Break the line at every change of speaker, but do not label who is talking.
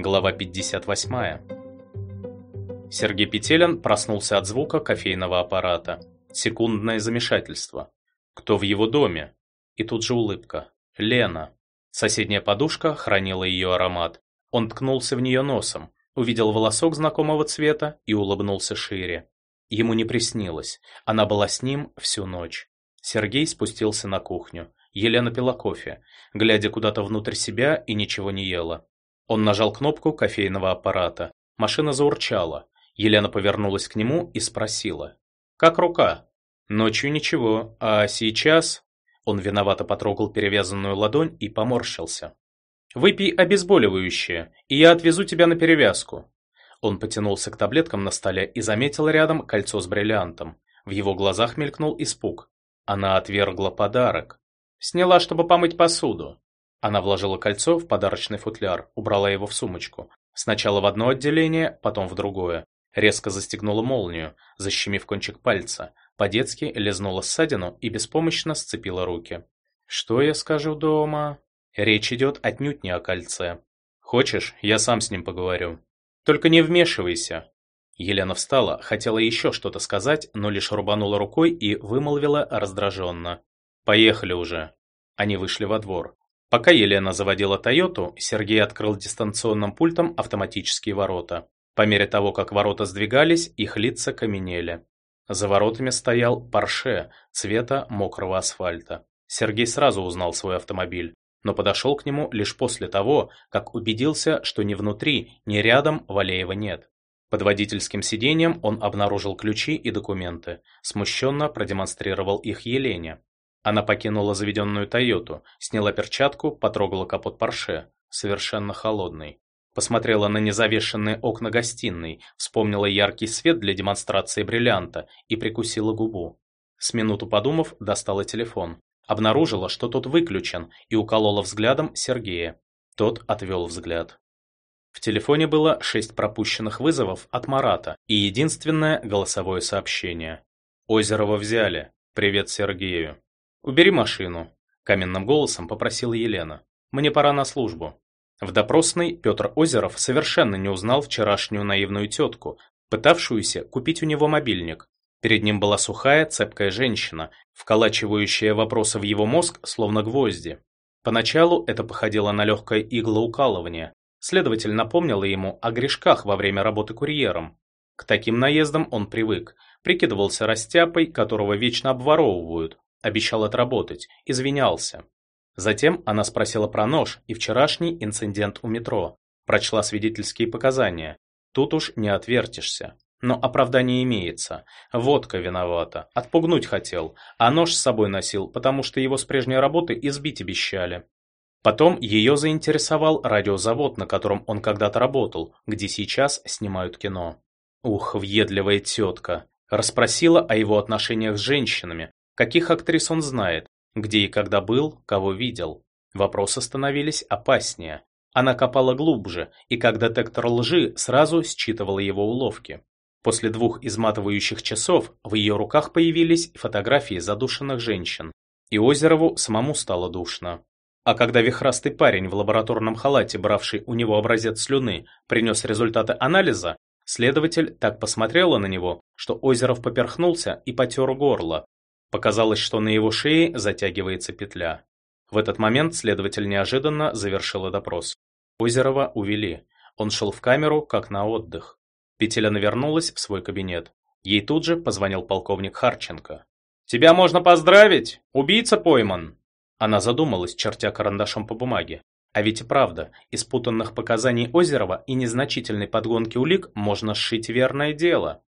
Глава 58. Сергей Петелин проснулся от звука кофейного аппарата. Секундное замешательство. Кто в его доме? И тут же улыбка. Лена. Соседняя подушка хранила ее аромат. Он ткнулся в нее носом, увидел волосок знакомого цвета и улыбнулся шире. Ему не приснилось. Она была с ним всю ночь. Сергей спустился на кухню. Елена пила кофе, глядя куда-то внутрь себя и ничего не ела. Он нажал кнопку кофейного аппарата. Машина заурчала. Елена повернулась к нему и спросила. «Как рука?» «Ночью ничего, а сейчас...» Он виновато потрогал перевязанную ладонь и поморщился. «Выпей обезболивающее, и я отвезу тебя на перевязку». Он потянулся к таблеткам на столе и заметил рядом кольцо с бриллиантом. В его глазах мелькнул испуг. Она отвергла подарок. Сняла, чтобы помыть посуду. Она вложила кольцо в подарочный футляр, убрала его в сумочку. Сначала в одно отделение, потом в другое. Резко застегнула молнию, защемив кончик пальца. По-детски лизнула ссадину и беспомощно сцепила руки. «Что я скажу дома?» Речь идет отнюдь не о кольце. «Хочешь, я сам с ним поговорю?» «Только не вмешивайся!» Елена встала, хотела еще что-то сказать, но лишь рубанула рукой и вымолвила раздраженно. «Поехали уже!» Они вышли во двор. Пока Елена заводила Тойоту, Сергей открыл дистанционным пультом автоматические ворота. По мере того, как ворота сдвигались, их лица каменели. За воротами стоял Порше цвета мокрого асфальта. Сергей сразу узнал свой автомобиль, но подошел к нему лишь после того, как убедился, что ни внутри, ни рядом Валеева нет. Под водительским сиденьем он обнаружил ключи и документы, смущенно продемонстрировал их Елене. Она покинула заведенную Тойоту, сняла перчатку, потрогала капот Порше, совершенно холодный. Посмотрела на незавешенные окна гостиной, вспомнила яркий свет для демонстрации бриллианта и прикусила губу. С минуту подумав, достала телефон. Обнаружила, что тот выключен, и уколола взглядом Сергея. Тот отвел взгляд. В телефоне было шесть пропущенных вызовов от Марата и единственное голосовое сообщение. «Озерова взяли. Привет Сергею». «Убери машину», – каменным голосом попросила Елена. «Мне пора на службу». В допросной Петр Озеров совершенно не узнал вчерашнюю наивную тетку, пытавшуюся купить у него мобильник. Перед ним была сухая, цепкая женщина, вколачивающая вопросы в его мозг, словно гвозди. Поначалу это походило на легкое иглоукалывание, Следователь напомнила ему о грешках во время работы курьером. К таким наездам он привык, прикидывался растяпой, которого вечно обворовывают, обещал отработать, извинялся. Затем она спросила про нож и вчерашний инцидент у метро, прочла свидетельские показания. Тут уж не отвертишься. Но оправдание имеется. Водка виновата. Отпугнуть хотел. А нож с собой носил, потому что его с прежней работы избить обещали. Потом ее заинтересовал радиозавод, на котором он когда-то работал, где сейчас снимают кино. Ух, въедливая тетка. Расспросила о его отношениях с женщинами, каких актрис он знает, где и когда был, кого видел. Вопросы становились опаснее. Она копала глубже, и как детектор лжи сразу считывала его уловки. После двух изматывающих часов в ее руках появились фотографии задушенных женщин. И Озерову самому стало душно. А когда вихрастый парень в лабораторном халате, бравший у него образец слюны, принес результаты анализа, следователь так посмотрела на него, что Озеров поперхнулся и потер горло. Показалось, что на его шее затягивается петля. В этот момент следователь неожиданно завершил допрос. Озерова увели. Он шел в камеру, как на отдых. Петеля навернулась в свой кабинет. Ей тут же позвонил полковник Харченко. «Тебя можно поздравить! Убийца пойман!» Она задумалась, чертя карандашом по бумаге. А ведь и правда, из путанных показаний Озерова и незначительной подгонки улик можно сшить верное дело.